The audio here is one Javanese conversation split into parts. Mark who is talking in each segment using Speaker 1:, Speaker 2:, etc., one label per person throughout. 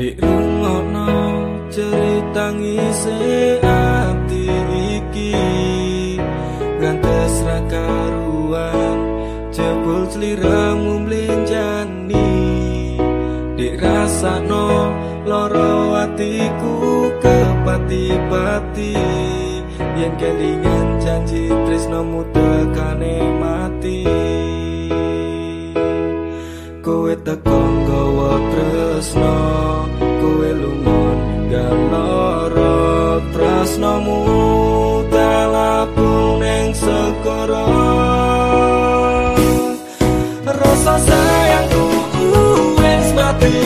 Speaker 1: dirungokno cerita ngisi ati iki. Ngantes ra karuan jebul sliramu mlenjani Dik dirasakno loro atiku kepati-pati. Yen kelingan janji tresnomu tekane mati, mati. Tresnomu talapung neng sekoro rasa sayangku wes mati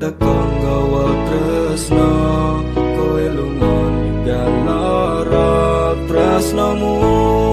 Speaker 1: takon gawa tresno koe lungon dalara tresnomu. mu